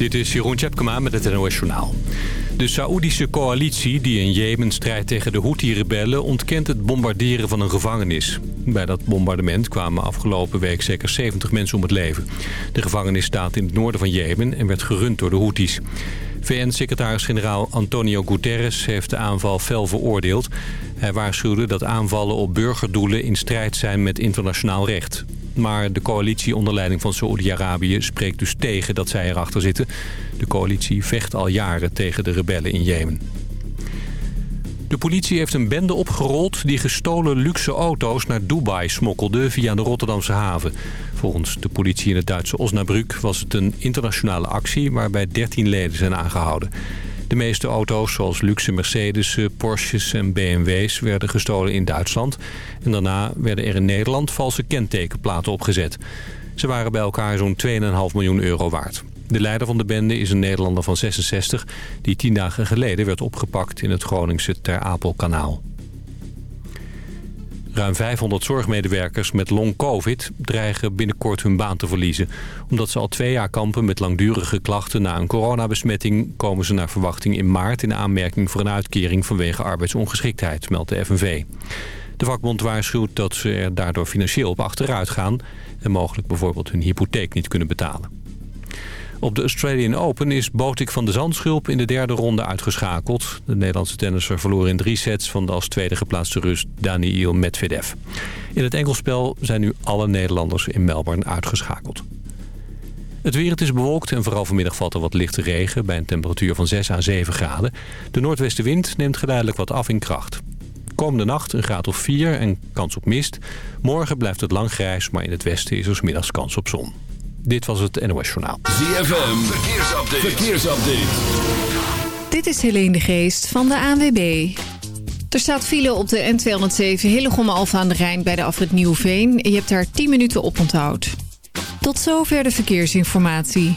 Dit is Jeroen Tjepkema met het NOS Journaal. De Saoedische coalitie die in Jemen strijdt tegen de Houthi-rebellen... ontkent het bombarderen van een gevangenis. Bij dat bombardement kwamen afgelopen week zeker 70 mensen om het leven. De gevangenis staat in het noorden van Jemen en werd gerund door de Houthis. VN-secretaris-generaal Antonio Guterres heeft de aanval fel veroordeeld. Hij waarschuwde dat aanvallen op burgerdoelen in strijd zijn met internationaal recht. Maar de coalitie onder leiding van Saoedi-Arabië spreekt dus tegen dat zij erachter zitten. De coalitie vecht al jaren tegen de rebellen in Jemen. De politie heeft een bende opgerold die gestolen luxe auto's naar Dubai smokkelde via de Rotterdamse haven. Volgens de politie in het Duitse Osnabrück was het een internationale actie waarbij 13 leden zijn aangehouden. De meeste auto's, zoals luxe Mercedes, Porsches en BMW's, werden gestolen in Duitsland. En daarna werden er in Nederland valse kentekenplaten opgezet. Ze waren bij elkaar zo'n 2,5 miljoen euro waard. De leider van de bende is een Nederlander van 66... die tien dagen geleden werd opgepakt in het Groningse Ter Apelkanaal. Ruim 500 zorgmedewerkers met long-covid dreigen binnenkort hun baan te verliezen. Omdat ze al twee jaar kampen met langdurige klachten na een coronabesmetting... komen ze naar verwachting in maart in aanmerking voor een uitkering vanwege arbeidsongeschiktheid, meldt de FNV. De vakbond waarschuwt dat ze er daardoor financieel op achteruit gaan... en mogelijk bijvoorbeeld hun hypotheek niet kunnen betalen. Op de Australian Open is Botik van de Zandschulp in de derde ronde uitgeschakeld. De Nederlandse tennisser verloor in drie sets van de als tweede geplaatste Rus Daniil Medvedev. In het enkelspel zijn nu alle Nederlanders in Melbourne uitgeschakeld. Het weer het is bewolkt en vooral vanmiddag valt er wat lichte regen... bij een temperatuur van 6 à 7 graden. De noordwestenwind neemt geleidelijk wat af in kracht. Komende nacht een graad of 4 en kans op mist. Morgen blijft het lang grijs, maar in het westen is er middags kans op zon. Dit was het NOS Journaal. ZFM, verkeersupdate. verkeersupdate. Dit is Helene de Geest van de ANWB. Er staat file op de N207 Hillegom Alfa aan de Rijn bij de afrit Nieuwveen. Je hebt daar 10 minuten op onthoud. Tot zover de verkeersinformatie.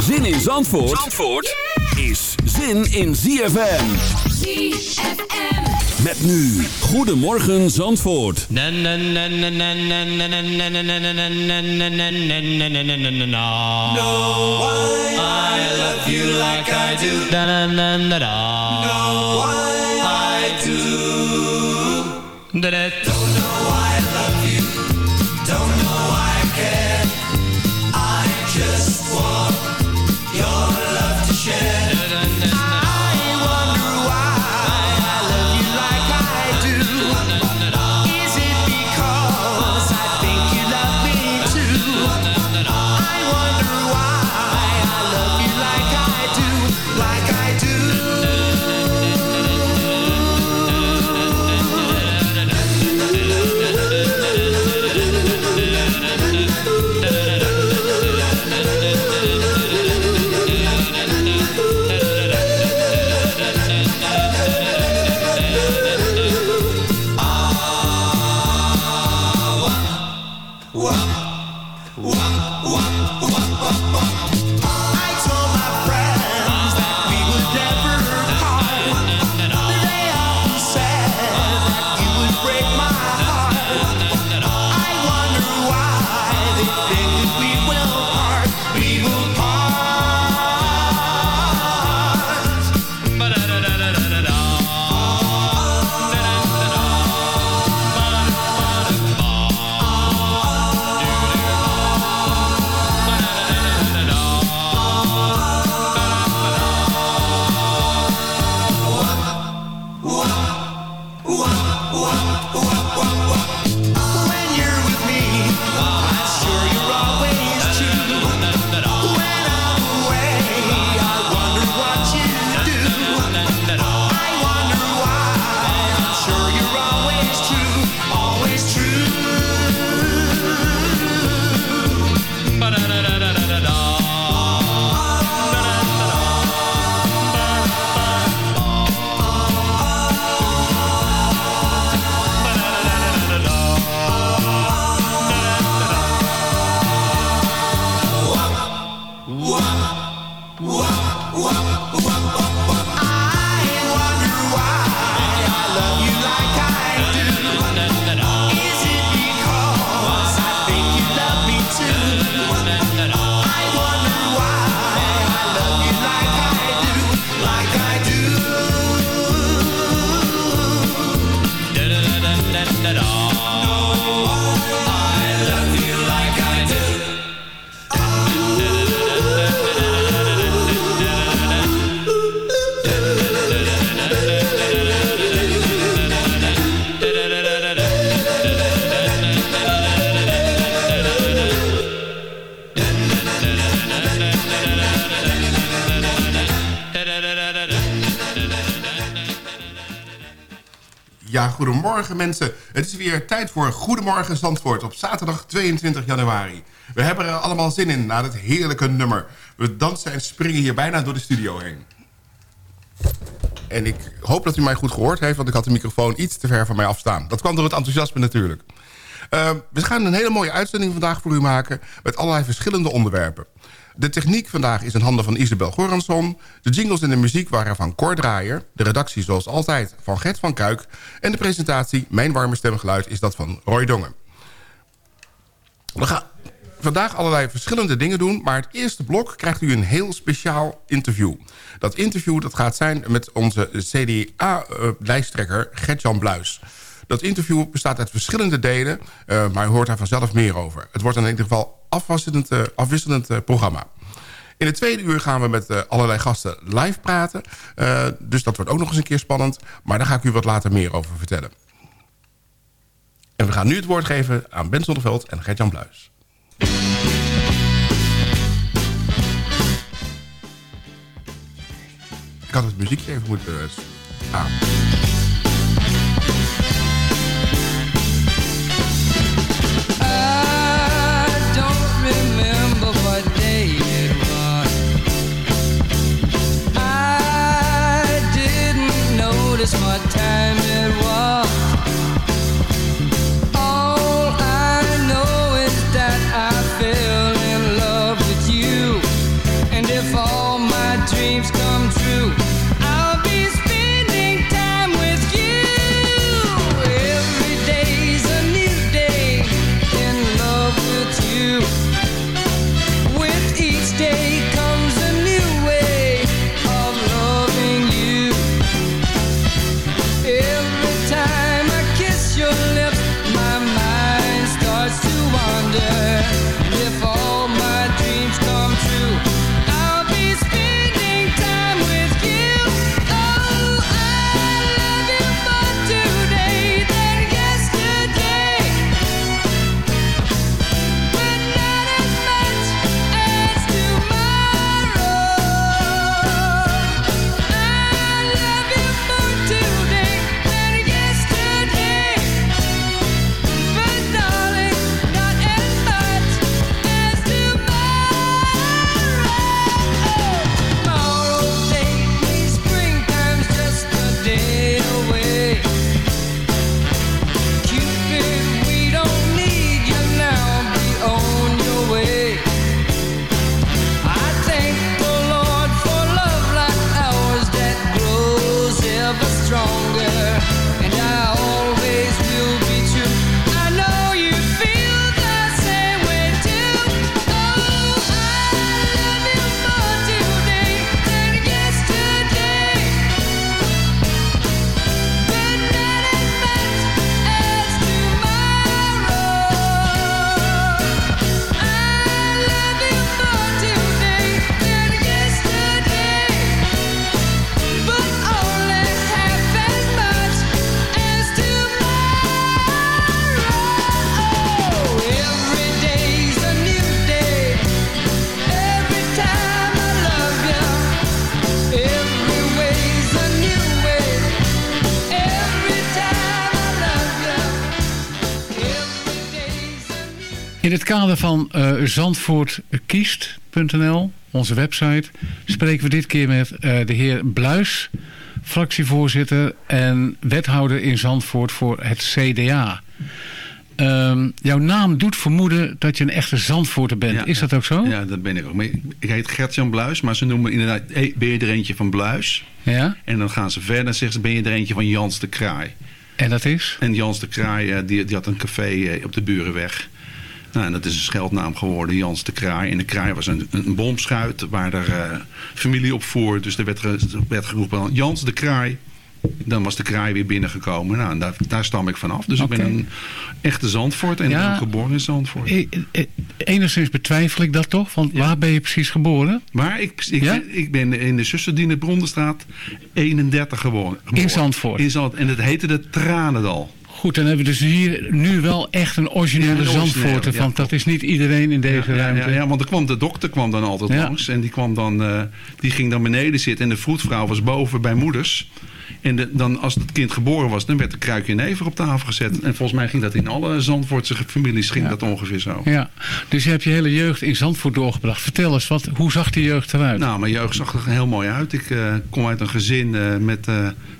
Zin in Zandvoort, Zandvoort is zin in ZFM. ZFM. Met nu, Goedemorgen Zandvoort. No, I love you like I do. No, I do. Goedemorgen mensen. Het is weer tijd voor Goedemorgen Zandvoort op zaterdag 22 januari. We hebben er allemaal zin in na dit heerlijke nummer. We dansen en springen hier bijna door de studio heen. En ik hoop dat u mij goed gehoord heeft, want ik had de microfoon iets te ver van mij afstaan. Dat kwam door het enthousiasme natuurlijk. Uh, we gaan een hele mooie uitzending vandaag voor u maken... met allerlei verschillende onderwerpen. De techniek vandaag is in handen van Isabel Goransson. De jingles en de muziek waren van Cor Draaier. De redactie zoals altijd van Gert van Kuik. En de presentatie, mijn warme stemgeluid, is dat van Roy Dongen. We gaan vandaag allerlei verschillende dingen doen... maar het eerste blok krijgt u een heel speciaal interview. Dat interview dat gaat zijn met onze CDA-lijsttrekker Gert-Jan Bluis. Dat interview bestaat uit verschillende delen, uh, maar u hoort daar vanzelf meer over. Het wordt in ieder geval afwisselend, uh, afwisselend uh, programma. In het tweede uur gaan we met allerlei gasten live praten. dus dat wordt ook nog eens een keer spannend. Maar daar ga ik u wat later meer over vertellen. En we gaan nu het woord geven aan Ben Zonneveld en Gert-Jan Bluis. Ik had het muziekje even moeten aan. In het kader van uh, Zandvoortkiest.nl, onze website, spreken we dit keer met uh, de heer Bluis, fractievoorzitter en wethouder in Zandvoort voor het CDA. Um, jouw naam doet vermoeden dat je een echte Zandvoorter bent. Ja, is dat ook zo? Ja, dat ben ik ook. Maar ik heet Gertjan Bluis, maar ze noemen me inderdaad... Hey, ben je er eentje van Bluis? Ja? En dan gaan ze verder en zeggen ze... ben je er eentje van Jans de Kraai? En dat is? En Jans de Kraai, die, die had een café op de Burenweg. Nou, en dat is een scheldnaam geworden, Jans de Kraai. En de Kraai was een, een bomschuit waar er uh, familie op voer. Dus er werd, werd geroepen Jans de Kraai. Dan was de kraai weer binnengekomen. Nou, daar, daar stam ik vanaf. Dus okay. ik ben een echte Zandvoort en ja, geboren in Zandvoort. E enigszins betwijfel ik dat toch? Want ja. waar ben je precies geboren? Maar ik, ik, ja? ik ben in de Zusserdiener Brondenstraat 31 geboren. In Zandvoort? In Zandvoort. En het heette de Tranendal. Goed, dan hebben we dus hier nu wel echt een originele Ja, originele, Zandvoorter. Want dat is niet iedereen in deze ruimte. Ja, want er kwam, de dokter kwam dan altijd langs. En die, kwam dan, eh, die ging dan beneden zitten. En de vroedvrouw was boven bij moeders. En de, dan, als het kind geboren was, dan werd een kruikje never op tafel gezet. En volgens mij ging dat in alle Zandvoortse families ging Ja. dat ongeveer zo. Ja, dus je hebt je hele jeugd in Zandvoort doorgebracht. Vertel eens, wat, hoe zag die jeugd eruit? Nou, mijn jeugd zag er heel mooi uit. Ik eh, kom uit een gezin eh, met,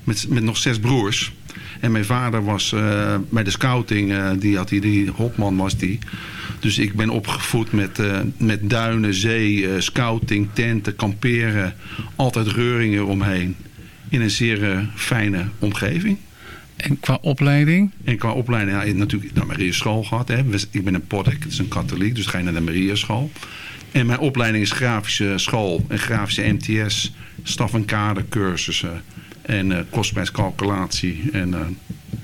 met, met nog zes broers. En mijn vader was eh, bij de scouting, eh, die, had die, die hopman was die. Dus ik ben opgevoed met, eh, met duinen, zee, scouting, tenten, kamperen. Altijd reuringen omheen. In een zeer fijne omgeving. En qua opleiding? En qua opleiding, ja, ik heb natuurlijk de Maria school gehad. Hè. Ik ben een poddek, het is een katholiek, dus ga je naar de Maria school. En mijn opleiding is grafische school en grafische MTS, staf- en kadercursussen en eh kostprijscalculatie. En eh,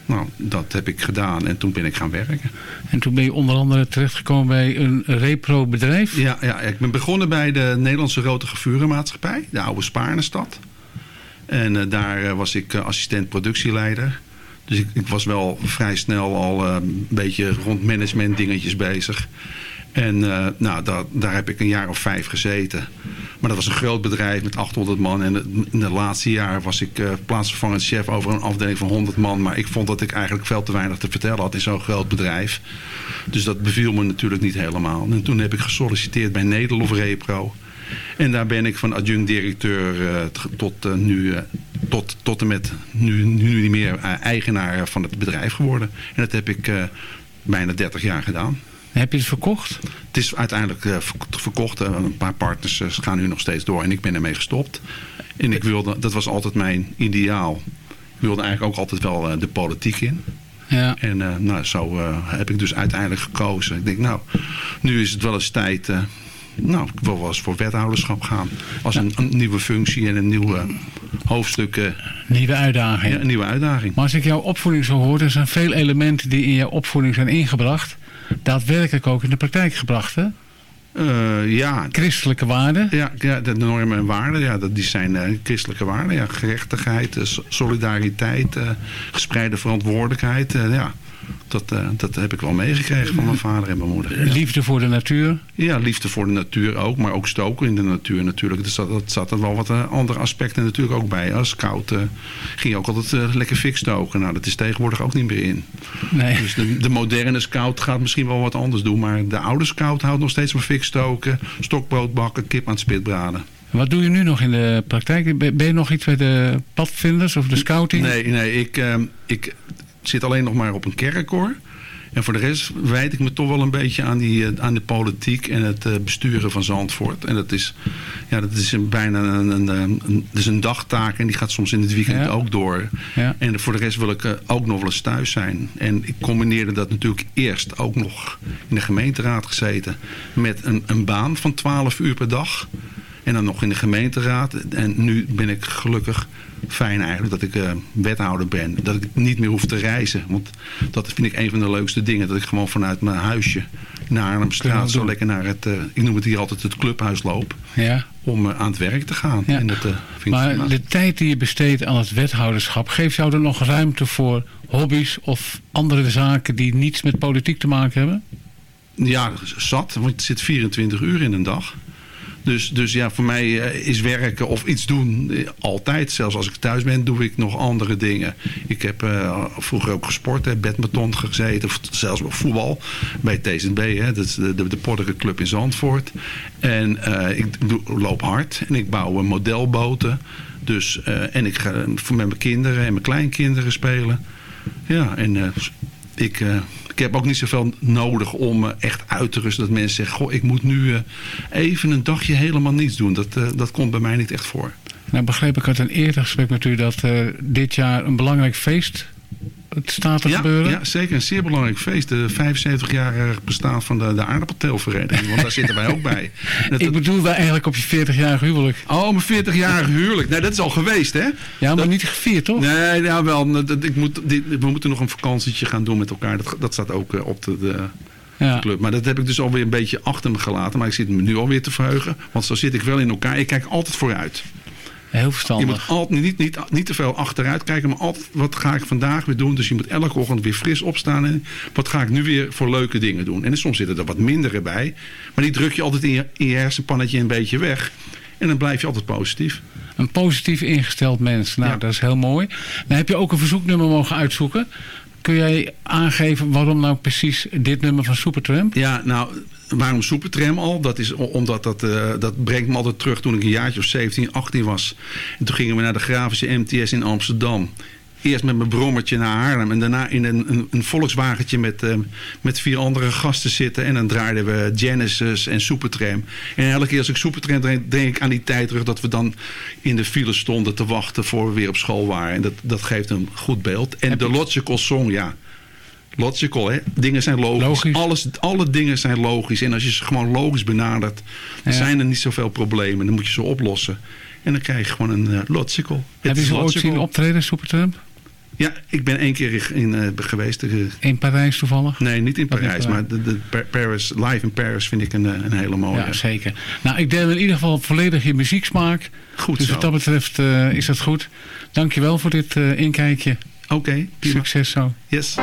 nou, dat heb ik gedaan en toen ben ik gaan werken. En toen ben je onder andere terechtgekomen bij een repro bedrijf. Ja, ja, ik ben begonnen bij de Nederlandse Rode Gevurenmaatschappij, de oude Spaarnestad. En eh, daar was ik assistent productieleider. Dus ik, ik was wel vrij snel al een beetje rond management dingetjes bezig. En eh, nou, daar, daar heb ik een jaar of vijf gezeten. Maar dat was een groot bedrijf met 800 man. En in het laatste jaar was ik eh, plaatsvervangend chef over een afdeling van 100 man. Maar ik vond dat ik eigenlijk veel te weinig te vertellen had in zo'n groot bedrijf. Dus dat beviel me natuurlijk niet helemaal. En toen heb ik gesolliciteerd bij Nederlof Repro. En daar ben ik van adjunct-directeur eh, tot, nu, tot, tot en met nu, nu niet meer eigenaar van het bedrijf geworden. En dat heb ik bijna 30 jaar gedaan. Heb je het verkocht? Het is uiteindelijk eh, verk- verkocht. Eh, Een paar partners eh, gaan nu nog steeds door en ik ben ermee gestopt. En ik wilde, dat was altijd mijn ideaal. Ik wilde eigenlijk ook altijd wel de politiek in. Ja. En nou, zo heb ik dus uiteindelijk gekozen. Ik denk, nou, nu is het wel eens tijd. nou, ik wil wel eens voor wethouderschap gaan. Als een, een nieuwe functie en een nieuw eh, hoofdstuk. Nieuwe uitdaging. ja, een nieuwe uitdaging. Maar als ik jouw opvoeding zo hoor, er zijn veel elementen die in jouw opvoeding zijn ingebracht. Daadwerkelijk ook in de praktijk gebracht, hè? Eh, ja, Christelijke waarden. Ja, ja, de normen en waarden, ja, dat, die zijn eh, christelijke waarden. Ja, gerechtigheid, eh, so- solidariteit, gespreide verantwoordelijkheid. ja, dat, eh, dat heb ik wel meegekregen van mijn vader en mijn moeder. Ja. Liefde voor de natuur. Ja, liefde voor de natuur ook, maar ook stoken in de natuur natuurlijk. Dus dat, dat zat er wel wat eh, andere aspecten natuurlijk ook bij. Als scout eh, ging je ook altijd lekker fik stoken. Nou, dat is tegenwoordig ook niet meer in. Nee. Dus de, de moderne scout gaat misschien wel wat anders doen. Maar de oude scout houdt nog steeds van fik stoken, stokbrood bakken, kip aan het spit braden. Wat doe je nu nog in de praktijk? Ben je nog iets bij de padvinders of de scouting? Nee, nee ik, ik zit alleen nog maar op een kerkkoor. En voor de rest wijd ik me toch wel een beetje aan, die, eh, aan de politiek en het eh, besturen van Zandvoort. En dat is, ja, dat is een, bijna een, een, een, dat is een dagtaak en die gaat soms in het weekend Ja. ook door. Ja. En voor de rest wil ik eh, ook nog wel eens thuis zijn. En ik combineerde dat natuurlijk eerst ook nog in de gemeenteraad gezeten met een, een baan van 12 uur per dag. En dan nog in de gemeenteraad. En nu ben ik gelukkig fijn eigenlijk dat ik eh, wethouder ben. Dat ik niet meer hoef te reizen. Want dat vind ik een van de leukste dingen. Dat ik gewoon vanuit mijn huisje naar Arnhemstraat zo lekker naar het, eh, ik noem het hier altijd het clubhuis loop. Ja. Om eh, aan het werk te gaan. Ja. En dat vind Maar de tijd die je besteedt aan het wethouderschap, geeft jou er nog ruimte voor hobby's of andere zaken die niets met politiek te maken hebben? Ja, zat. Want het zit 24 uur in een dag. Dus, dus ja, voor mij eh, is werken of iets doen eh, altijd. Zelfs als ik thuis ben, doe ik nog andere dingen. Ik heb eh, vroeger ook gesport, hè, badminton gezeten. Of zelfs voetbal bij TZB. Hè, dat is de, de, Portugal in Zandvoort. En ik loop hard. En ik bouw modelboten. Dus, en ik ga met mijn kinderen en mijn kleinkinderen spelen. Ja, en ik, ik heb ook niet zoveel nodig om eh, echt uit te rusten. Dat mensen zeggen, goh, ik moet nu eh, even een dagje helemaal niets doen. Dat, eh, dat komt bij mij niet echt voor. Nou begreep ik uit een eerder gesprek met u dat dit jaar een belangrijk feest het staat te Ja, gebeuren. ja, zeker. Een zeer belangrijk feest. De 75-jarig bestaan van de, de aardappelteelvereniging. Want daar zitten wij ook bij. Dat- Ik bedoel wel eigenlijk op je 40-jarig huwelijk. Oh, mijn 40-jarig huwelijk. Nee, dat is al geweest, hè? Ja, maar Dat- niet gevierd, toch? Nee, ja, wel. Dat- Ik moet, dit, we moeten nog een vakantietje gaan doen met elkaar. Dat, dat staat ook eh, op de, de Ja. club. Maar dat heb ik dus alweer een beetje achter me gelaten. Maar ik zit me nu alweer te verheugen. Want zo zit ik wel in elkaar. Ik kijk altijd vooruit. Heel Je verstandig. moet altijd niet, niet, niet te veel achteruit kijken, maar altijd wat ga ik vandaag weer doen. Dus je moet elke ochtend weer fris opstaan. En wat ga ik nu weer voor leuke dingen doen? En soms zitten er wat mindere bij. Maar die druk je altijd in je, in je hersenpannetje een beetje weg. En dan blijf je altijd positief. Een positief ingesteld mens. Nou, Ja. dat is heel mooi. Dan heb je ook een verzoeknummer mogen uitzoeken. Kun jij aangeven waarom nou precies dit nummer van Supertramp? Ja, nou, waarom Supertram al? Dat is omdat dat, eh, dat brengt me altijd terug toen ik een jaartje of 17, 18 was. En toen gingen we naar de Grafische MTS in Amsterdam. Eerst met mijn brommertje naar Haarlem. En daarna in een, een, een Volkswagentje met, eh, met vier andere gasten zitten. En dan draaiden we Genesis en Supertram. En elke keer als ik Supertram denk, denk ik aan die tijd terug... dat we dan in de file stonden te wachten voor we weer op school waren. En dat, dat geeft een goed beeld. En de Logical Song, ja... Logical, hè? Dingen zijn logisch. Logisch. Alles, alle dingen zijn logisch. En als je ze gewoon logisch benadert, dan Ja. zijn er niet zoveel problemen. Dan moet je ze oplossen. En dan krijg je gewoon een eh, logical. Heb je ze ooit zien optreden, Supertramp? Ja, ik ben één keer in, eh, geweest. eh, In Parijs toevallig? nee, niet in Parijs, maar de, de Pa- Paris, live in Paris vind ik een, een hele mooie. Ja, zeker. Nou, ik deel in ieder geval volledig je muzieksmaak. Goed dus zo. wat dat betreft is dat goed. Dankjewel voor dit inkijkje. Oké. Succes zo. Yes.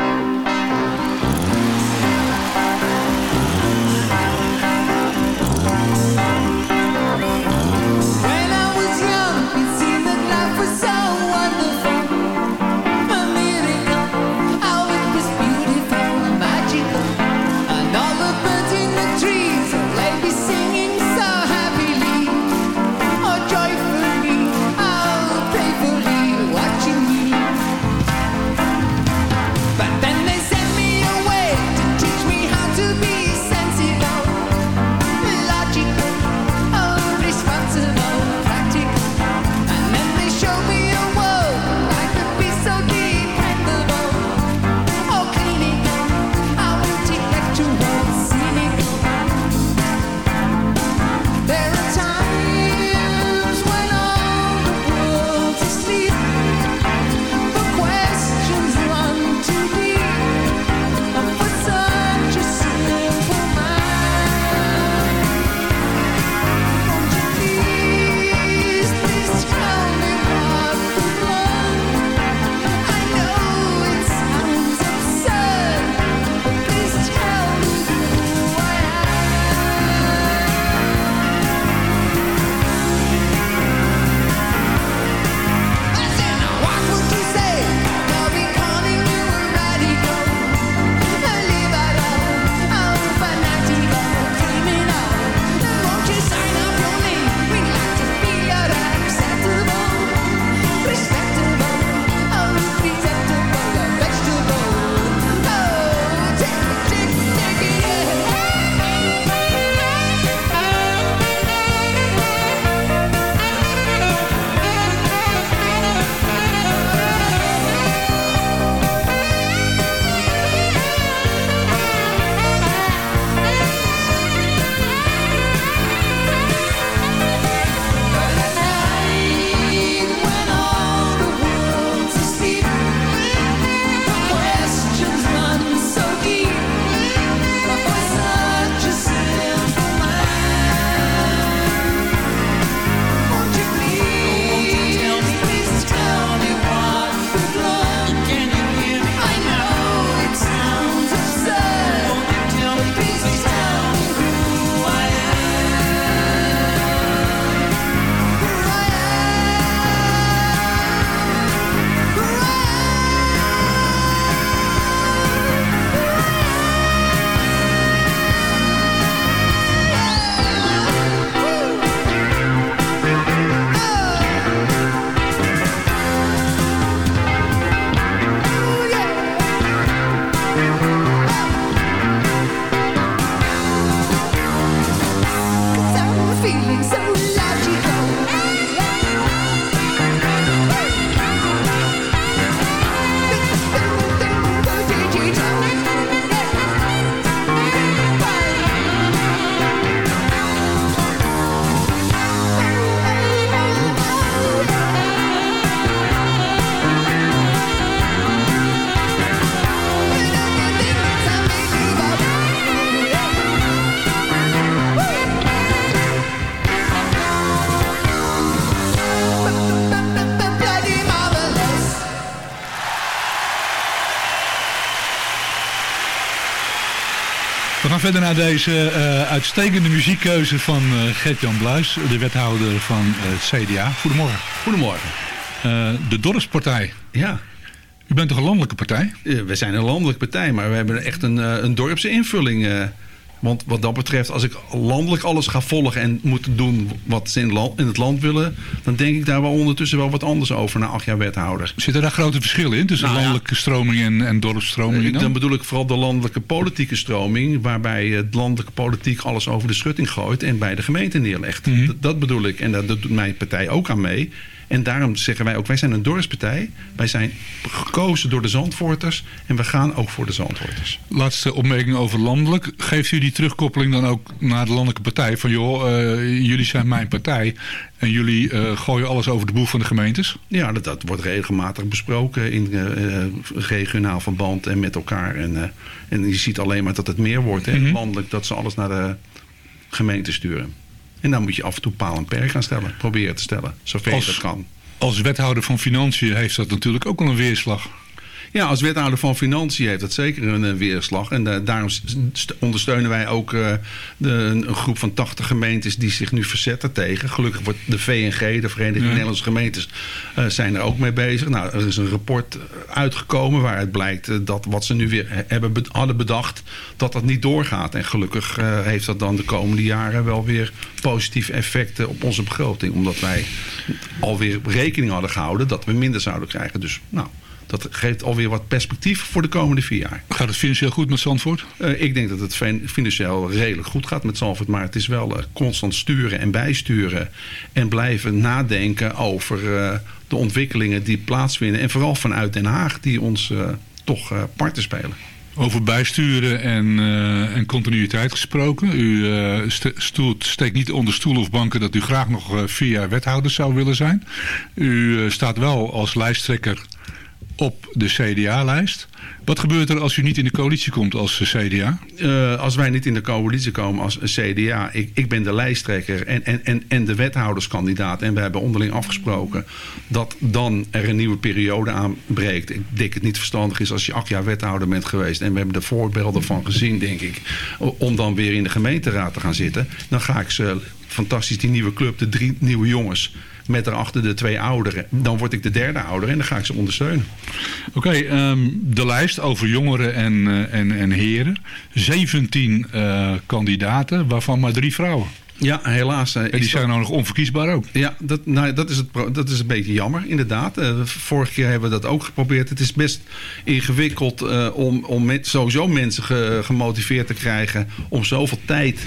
Verder naar deze eh, uitstekende muziekkeuze van uh, Gert-Jan Bluis, de wethouder van het CDA. Goedemorgen. Goedemorgen. de Dorpspartij. Ja. U bent toch een landelijke partij? we zijn een landelijke partij, maar we hebben echt een, een dorpse invulling. Want wat dat betreft, als ik landelijk alles ga volgen en moet doen wat ze in, in het land willen, dan denk ik daar wel ondertussen wel wat anders over na acht jaar wethouder. Zitten daar grote verschillen in tussen nou, landelijke stroming en, en dorpsstroming? Dan? dan? bedoel ik vooral de landelijke politieke stroming, waarbij het landelijke politiek alles over de schutting gooit en bij de gemeente neerlegt. Mhm. dat bedoel ik. En daar doet mijn partij ook aan mee. En daarom zeggen wij ook, wij zijn een dorpspartij. Wij zijn gekozen door de Zandvoorters en we gaan ook voor de Zandvoorters. Laatste opmerking over landelijk. Geeft u die terugkoppeling dan ook naar de landelijke partij? Van joh, uh, jullie zijn mijn partij en jullie uh, gooien alles over de boeg van de gemeentes? Ja, dat, dat wordt regelmatig besproken in uh, regionaal verband en met elkaar. En, en je ziet alleen maar dat het meer wordt, hè, mhm. landelijk, dat ze alles naar de gemeente sturen. En dan moet je af en toe paal en perk gaan stellen. Proberen te stellen, zover je dat kan. Als wethouder van Financiën heeft dat natuurlijk ook wel een weerslag. Ja, als wethouder van Financiën heeft dat zeker een, weerslag. En uh, daarom ondersteunen wij ook uh, de, een groep van 80 gemeentes die zich nu verzetten tegen. Gelukkig wordt de VNG, de Vereniging Nederlandse Gemeentes, uh, zijn er ook mee bezig. Nou, er is een rapport uitgekomen waaruit blijkt dat wat ze nu weer hebben, hadden bedacht, dat dat niet doorgaat. En gelukkig heeft dat dan de komende jaren wel weer positieve effecten op onze begroting. Omdat wij alweer rekening hadden gehouden dat we minder zouden krijgen. Dus nou, dat geeft alweer wat perspectief voor de komende vier jaar. Gaat het financieel goed met Zandvoort? Uh, ik denk dat het financieel redelijk goed gaat met Zandvoort. Maar het is wel uh, constant sturen en bijsturen. En blijven nadenken over uh, de ontwikkelingen die plaatsvinden. En vooral vanuit Den Haag die ons toch parten spelen. Over bijsturen en, uh, en continuïteit gesproken. U uh, stoelt, steekt niet onder stoel of banken dat u graag nog uh, vier jaar wethouder zou willen zijn. U staat wel als lijsttrekker op de CDA-lijst. Wat gebeurt er als u niet in de coalitie komt als CDA? Uh, als wij niet in de coalitie komen als CDA... ik, ik ben de lijsttrekker en, en, en, en de wethouderskandidaat... en we hebben onderling afgesproken dat dan er een nieuwe periode aanbreekt. Ik denk het niet verstandig is als je acht jaar wethouder bent geweest... en we hebben er voorbeelden van gezien, denk ik... om dan weer in de gemeenteraad te gaan zitten. Dan ga ik ze fantastisch die nieuwe club, de drie nieuwe jongens met daarachter de twee ouderen. Dan word ik de derde ouder en dan ga ik ze ondersteunen. Oké, ehm, de lijst over jongeren en, uh, en, en heren. 17 uh, eh, kandidaten, waarvan maar drie vrouwen. Ja, helaas. Uh, en die zijn nou nog onverkiesbaar ook. Ja, dat, nou, dat, is het, dat is een beetje jammer, inderdaad. Uh, vorige keer hebben we dat ook geprobeerd. Het is best ingewikkeld uh, om, om met, sowieso mensen ge, gemotiveerd te krijgen... om zoveel tijd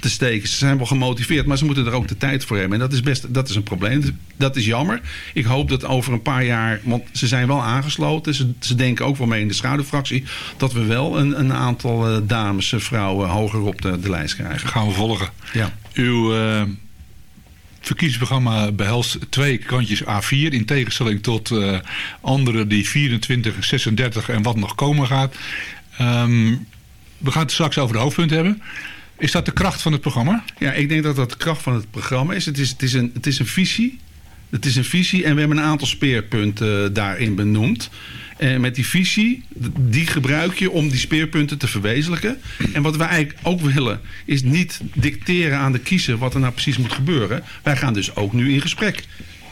te steken. Ze zijn wel gemotiveerd, maar ze moeten er ook de tijd voor hebben. En dat is best dat is een probleem. Dat is jammer. Ik hoop dat over een paar jaar, want ze zijn wel aangesloten. Ze, ze denken ook wel mee in de schaduwfractie. Dat we wel een, een aantal uh, dames, uh, vrouwen hoger op de, de lijst krijgen. Gaan we volgen. Ja. Uw uh, verkiezingsprogramma behelst twee kantjes A4. In tegenstelling tot andere die 24, 36 en wat nog komen gaat. Um, we gaan het straks over de hoofdpunten hebben. Is dat de kracht van het programma? Ja, ik denk dat dat de kracht van het programma is. Het is, het is, een, het is een visie. Het is een visie en we hebben een aantal speerpunten eh, daarin benoemd. En met die visie, die gebruik je om die speerpunten te verwezenlijken. En wat wij eigenlijk ook willen, is niet dicteren aan de kiezer wat er nou precies moet gebeuren. Wij gaan dus ook nu in gesprek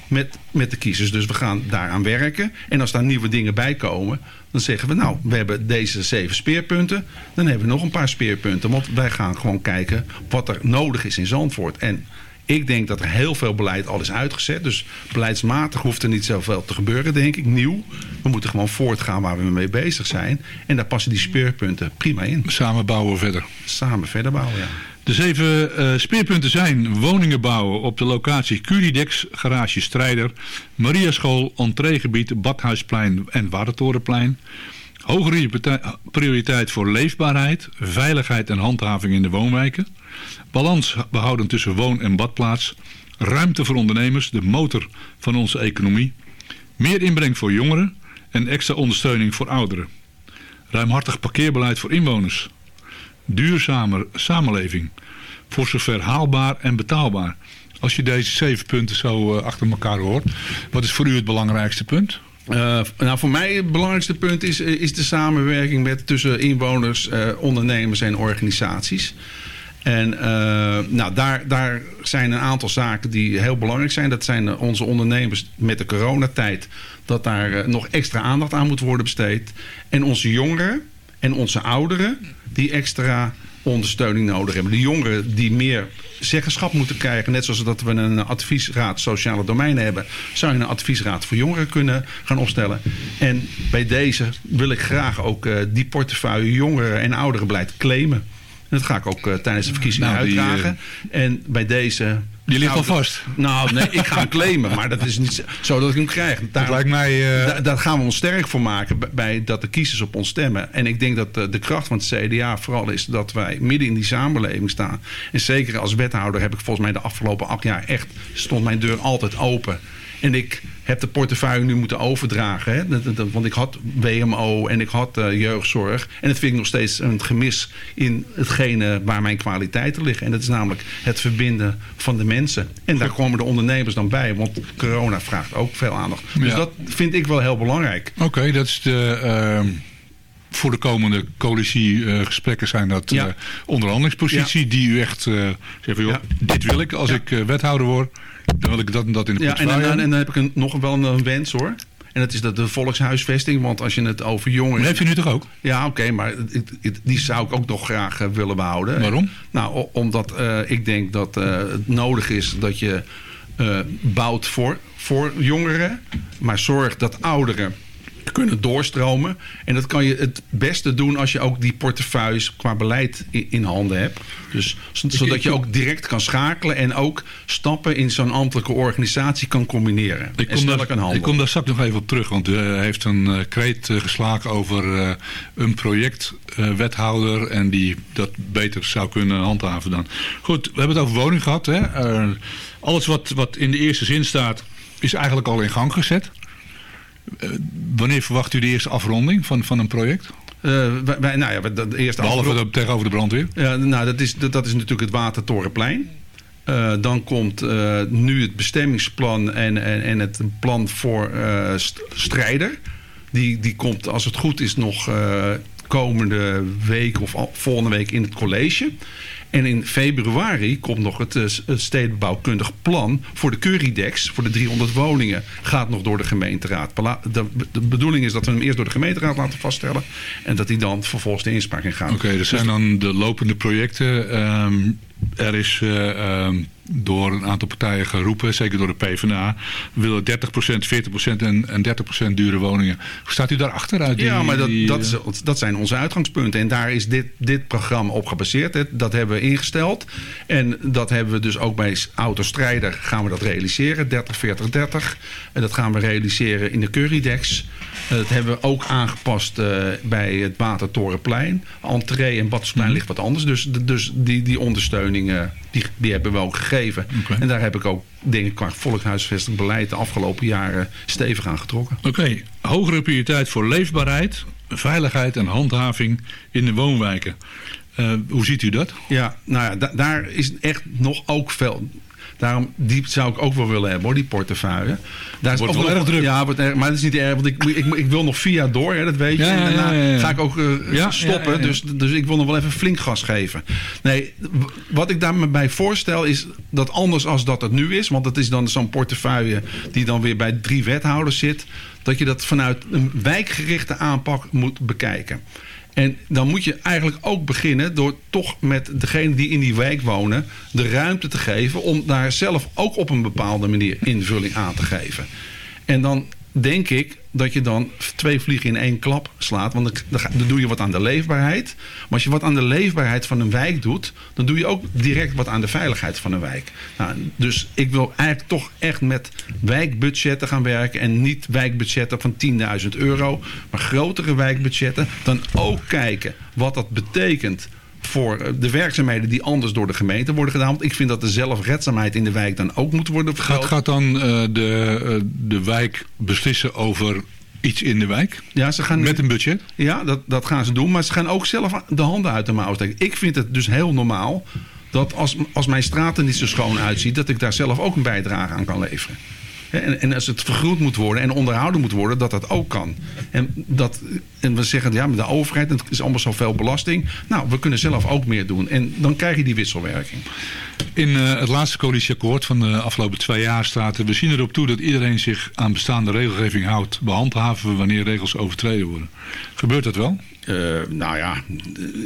met, met de kiezers. Dus we gaan daaraan werken. En als daar nieuwe dingen bij komen, dan zeggen we nou, we hebben deze zeven speerpunten. Dan hebben we nog een paar speerpunten. Want wij gaan gewoon kijken wat er nodig is in Zandvoort. En ik denk dat er heel veel beleid al is uitgezet. Dus beleidsmatig hoeft er niet zoveel te gebeuren, denk ik. Nieuw. We moeten gewoon voortgaan waar we mee bezig zijn. En daar passen die speerpunten prima in. Samen bouwen verder. Samen verder bouwen, ja. De zeven uh, speerpunten zijn woningen bouwen op de locatie Curidex, Garage Strijder, Mariaschool, entreegebied, Badhuisplein en Watertorenplein. Hogere prioriteit voor leefbaarheid, veiligheid en handhaving in de woonwijken. Balans behouden tussen woon- en badplaats. Ruimte voor ondernemers, de motor van onze economie. Meer inbreng voor jongeren en extra ondersteuning voor ouderen. Ruimhartig parkeerbeleid voor inwoners duurzamer samenleving. Voor zover haalbaar en betaalbaar. Als je deze zeven punten zo uh, achter elkaar hoort, wat is voor u het belangrijkste punt? Eh, nou, voor mij het belangrijkste punt is, eh, is de samenwerking met, tussen inwoners, eh, ondernemers en organisaties. En eh, nou, daar, daar zijn een aantal zaken die heel belangrijk zijn. Dat zijn eh, onze ondernemers met de coronatijd. Dat daar eh, nog extra aandacht aan moet worden besteed. En onze jongeren en onze ouderen die extra ondersteuning nodig hebben. De jongeren die meer zeggenschap moeten krijgen. Net zoals dat we een adviesraad sociale domeinen hebben. Zou je een adviesraad voor jongeren kunnen gaan opstellen. En bij deze wil ik graag ook eh, die portefeuille jongeren en ouderenbeleid claimen. En dat ga ik ook eh, tijdens de verkiezingen Nou, die, uitdragen. en bij deze... Die ligt Nou, al vast. Nou, nee, ik ga hem claimen. Maar dat is niet zo dat ik hem krijg. Dat Daarom- lijkt mij... eh, Da- daar gaan we ons sterk voor maken bij- bij dat de kiezers op ons stemmen. En ik denk dat eh, de kracht van het CDA vooral is dat wij midden in die samenleving staan. En zeker als wethouder heb ik volgens mij de afgelopen acht jaar echt stond mijn deur altijd open. En ik heb de portefeuille nu moeten overdragen. Hè? Dat- dat- dat- Want ik had WMO en ik had eh, jeugdzorg. En dat vind ik nog steeds een gemis in hetgene waar mijn kwaliteiten liggen. En dat is namelijk het verbinden van de mensen. En daar komen de ondernemers dan bij. Want corona vraagt ook veel aandacht. Dus Ja. dat vind ik wel heel belangrijk. Oké, dat is de... ehm, voor de komende coalitiegesprekken zijn dat Ja. eh, onderhandelingspositie die u echt eh zegt van, joh, Ja. dit wil ik als ik wethouder word. Dan wil ik dat en dat in de Ja, en, en hebben. dan heb ik een, nog wel een wens hoor. En dat is dat de volkshuisvesting. Want als je het over jongeren... Maar heeft u nu toch ook? Ja, oké, maar het- het- die zou ik ook nog graag eh, willen behouden. Waarom? Nou, omdat eh, ik denk dat eh, het nodig is dat je bouwt voor, voor jongeren. Maar zorg dat ouderen kunnen doorstromen. En dat kan je het beste doen als je ook die portefeuilles qua beleid in, handen hebt. Dus zodat je ook direct kan schakelen en ook stappen in zo'n ambtelijke organisatie kan combineren. Ik kom, daar, kan ik kom daar straks nog even op terug. Want eh, hij heeft een eh, kreet eh, geslagen over een projectwethouder. en die dat beter zou kunnen handhaven dan. Goed, we hebben het over woning gehad. Hè? Alles wat, wat in de eerste zin staat is eigenlijk al in gang gezet. Wanneer verwacht u de eerste afronding van, van een project? Eh, wij, nou ja, de eerste Behalve afrond- tegenover de brandweer. Ja, nou, dat is, dat, dat is natuurlijk het Watertorenplein. Eh, dan komt eh, nu het bestemmingsplan en, en, en het plan voor st- strijder. Die, die komt, als het goed is, nog komende week of volgende week in het college. En in februari komt nog het, eh, het stedenbouwkundig plan voor de Curidex, voor de 300 woningen, gaat nog door de gemeenteraad. De, de bedoeling is dat we hem eerst door de gemeenteraad laten vaststellen en dat hij dan vervolgens de inspraak in gaat. Oké, dat zijn dan de lopende projecten. Ehm, er is eh, ehm, door een aantal partijen geroepen, zeker door de PvdA, we willen 30%, 40% en, en 30% dure woningen. Staat u daarachter uit? Die, ja, maar dat, dat, zijn onze uitgangspunten. En daar is dit, dit programma op gebaseerd. Dat hebben we ingesteld. En dat hebben we dus ook bij Autostrijder gaan we dat realiseren. 30, 40, 30. En dat gaan we realiseren in de Curidex. Dat hebben we ook aangepast eh, bij het Watertorenplein. Entree en Badsplein ligt wat anders. Dus, dus die, die ondersteuning eh, die, die hebben we ook gegeven. En daar heb ik ook, denk ik, qua volkshuisvesting beleid de afgelopen jaren stevig aan getrokken. Oké, hogere prioriteit voor leefbaarheid, veiligheid en handhaving in de woonwijken. Eh, hoe ziet u dat? Ja, nou ja, da- daar is echt nog ook veel. Daarom, die zou ik ook wel willen hebben hoor, die portefeuille. Daar is Wordt ook wel nog- erg druk. Ja, wordt erg, maar dat is niet erg, want ik, ik, ik wil nog vier jaar door, hè, dat weet je. En daarna ga ik ook eh, stoppen. Dus, dus ik wil nog wel even flink gas geven. Nee, wat ik daar me bij voorstel is dat anders als dat het nu is... want dat is dan zo'n portefeuille die dan weer bij drie wethouders zit... dat je dat vanuit een wijkgerichte aanpak moet bekijken. En dan moet je eigenlijk ook beginnen door toch met degene die in die wijk wonen de ruimte te geven om daar zelf ook op een bepaalde manier invulling aan te geven. En dan denk ik dat je dan twee vliegen in één klap slaat. Want dan, doe je wat aan de leefbaarheid. Maar als je wat aan de leefbaarheid van een wijk doet... dan doe je ook direct wat aan de veiligheid van een wijk. Nou, dus ik wil eigenlijk toch echt met wijkbudgetten gaan werken... en niet wijkbudgetten van 10.000 euro... maar grotere wijkbudgetten. Dan ook kijken wat dat betekent voor eh, de werkzaamheden die anders door de gemeente worden gedaan. Want ik vind dat de zelfredzaamheid in de wijk dan ook moet worden vergroot. Gaat, gaat dan eh, de, eh, de wijk beslissen over iets in de wijk? Ja, ze gaan, Met een budget? ja dat, dat gaan ze doen. Maar ze gaan ook zelf de handen uit de mouw steken. Ik vind het dus heel normaal dat als, als mijn straat er niet zo schoon uitziet... dat ik daar zelf ook een bijdrage aan kan leveren. En, en als het vergroend moet worden en onderhouden moet worden, dat dat ook kan. En, dat, en we zeggen, ja, met de overheid, het is allemaal zoveel belasting. Nou, we kunnen zelf ook meer doen. En dan krijg je die wisselwerking. In eh, het laatste coalitieakkoord van de afgelopen twee jaar staat... we zien erop toe dat iedereen zich aan bestaande regelgeving houdt. Behandhaven we wanneer regels overtreden worden. Gebeurt dat wel? Eh, nou ja,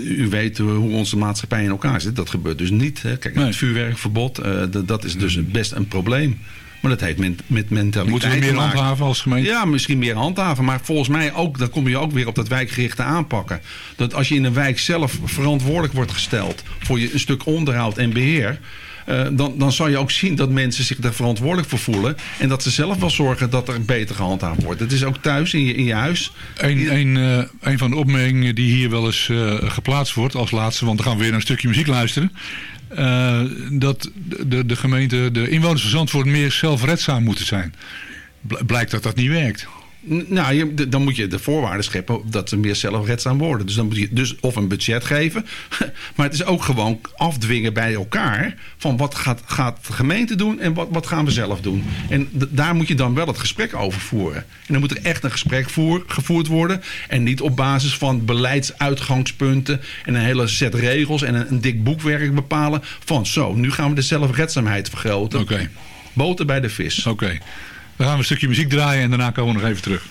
u weet hoe onze maatschappij in elkaar zit. Dat gebeurt dus niet. Hè. Kijk, Nee. het vuurwerkverbod, eh, dat is dus best een probleem. Maar dat heeft met, met mentaliteit Moeten we meer handhaven als gemeente? Ja, misschien meer handhaven. Maar volgens mij ook, dan kom je ook weer op dat wijkgerichte aanpakken. Dat als je in een wijk zelf verantwoordelijk wordt gesteld voor je een stuk onderhoud en beheer. eh, dan, dan zal je ook zien dat mensen zich daar verantwoordelijk voor voelen. En dat ze zelf wel zorgen dat er beter gehandhaafd wordt. Het is ook thuis in je, in je huis. Een, een, eh, een van de opmerkingen die hier wel eens eh, geplaatst wordt als laatste, want dan gaan we weer een stukje muziek luisteren. Eh, dat de, de gemeente, de inwoners van Zandvoort meer zelfredzaam moeten zijn. Bl- Blijkt dat dat niet werkt. Nou, je, dan moet je de voorwaarden scheppen dat ze meer zelfredzaam worden. Dus dan moet je dus of een budget geven. Maar het is ook gewoon afdwingen bij elkaar. Van wat gaat, gaat de gemeente doen en wat, wat gaan we zelf doen. En daar moet je dan wel het gesprek over voeren. En dan moet er echt een gesprek voer, gevoerd worden. En niet op basis van beleidsuitgangspunten. En een hele set regels en een, een dik boekwerk bepalen. Van zo, nu gaan we de zelfredzaamheid vergroten. Oké. Boter bij de vis. Oké. Dan gaan we een stukje muziek draaien en daarna komen we nog even terug.